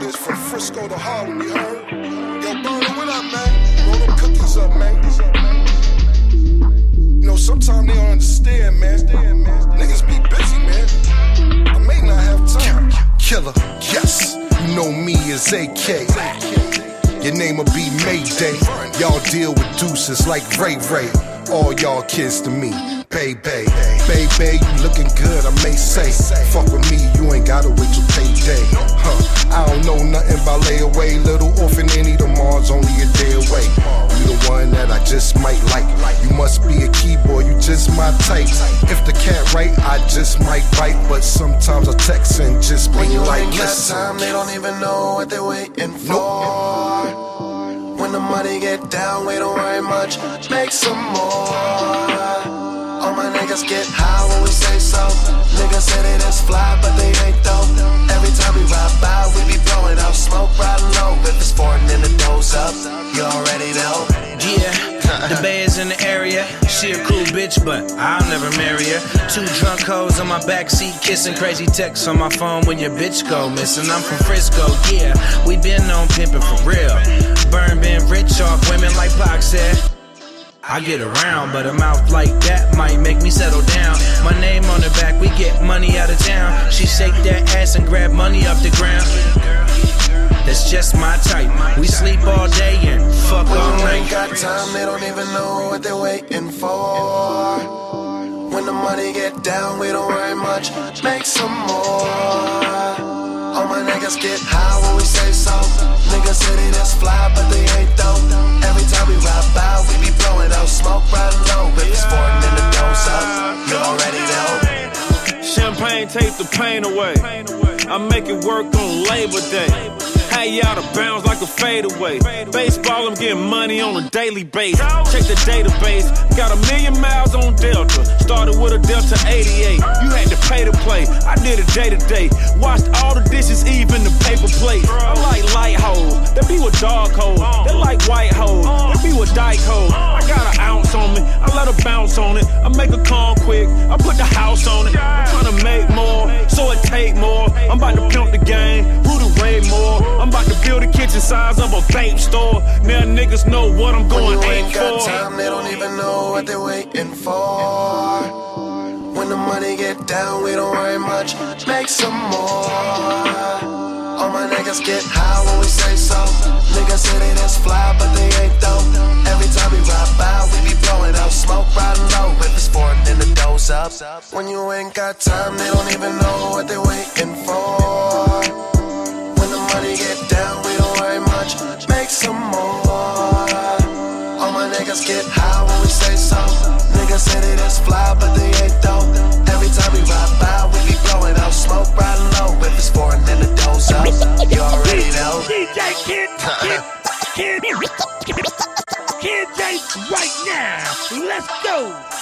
the Harlem, you heard? Yo, Burner, what up, man? Roll them cookies up, man. You know, sometimes they don't understand, man. Niggas be busy, man. I may not have time. Killer, yes, you know me as AK. Your name'll be Mayday. Y'all deal with deuces like Ray Ray. All y'all kids to me, baby. Baby, you looking good, I may say. Fuck with me, just my type. If the cat right, I just might bite. But sometimes I text and just be When you like, ain't listen. time, they don't even know what they're waiting for. When the money get down, we don't worry much. Make some more. All my niggas get high when we say so. Niggas say they just fly, but they ain't though. Every time we ride by, we be blowing out smoke right low. If it's foreign, then the doors up. You already know. Yeah, the bay is in the area. She a cool bitch, but I'll never marry her. Two drunk hoes on my backseat, kissing crazy texts on my phone when your bitch go missing. I'm from Frisco, yeah. We been on pimping for real. Burn been rich off women like Pac said. I get around, but a mouth like that might make me settle down. My name on the back, we get money out of town. She shake that ass and grab money off the ground. That's just my type. We sleep all day and fuck When all you night. ain't got time, they don't even know what they're waiting for. When the money get down, we don't worry much. Make some more. All my niggas get high when we say so. Niggas say they just fly, but they ain't though. Every time we ride by, we be blowing out smoke right low. If it's foreign, then the doors up. You already know. Champagne take the pain away. I make it work on Labor Day. Out of bounds like a fadeaway. Baseball, I'm getting money on a daily basis. Check the database. Got a million miles on Delta. Started with a Delta 88. You had to pay to play. I did it day to day. Washed all the dishes, even the paper plates. I like light hoes. They be with dog hoes. They like white hoes. They be with dyke hoes. I got an ounce on me. I let her bounce on it. I make a call quick. I put the house on it. I'm trying to make more, take more. I'm about to pimp the game. Rudy Ray Moore. I'm about to build the kitchen size of a vape store. Now niggas know what I'm going aim ain't got for. time, they don't even know what they're waiting for. When the money get down, we don't worry much. Make some more. All my niggas get high when we say so. Niggas say they just fly, but they ain't though. Up. When you ain't got time, they don't even know what they're waiting for. When the money get down, we don't worry much. Make some more. All my niggas get high when we say so. Niggas say they just fly, but they ain't though. Every time we ride by, we be blowing out smoke riding low. If it's foreign, then the doors up. You already know. DJ Kid, Kid, Kid, Kid Jace right now. Let's go.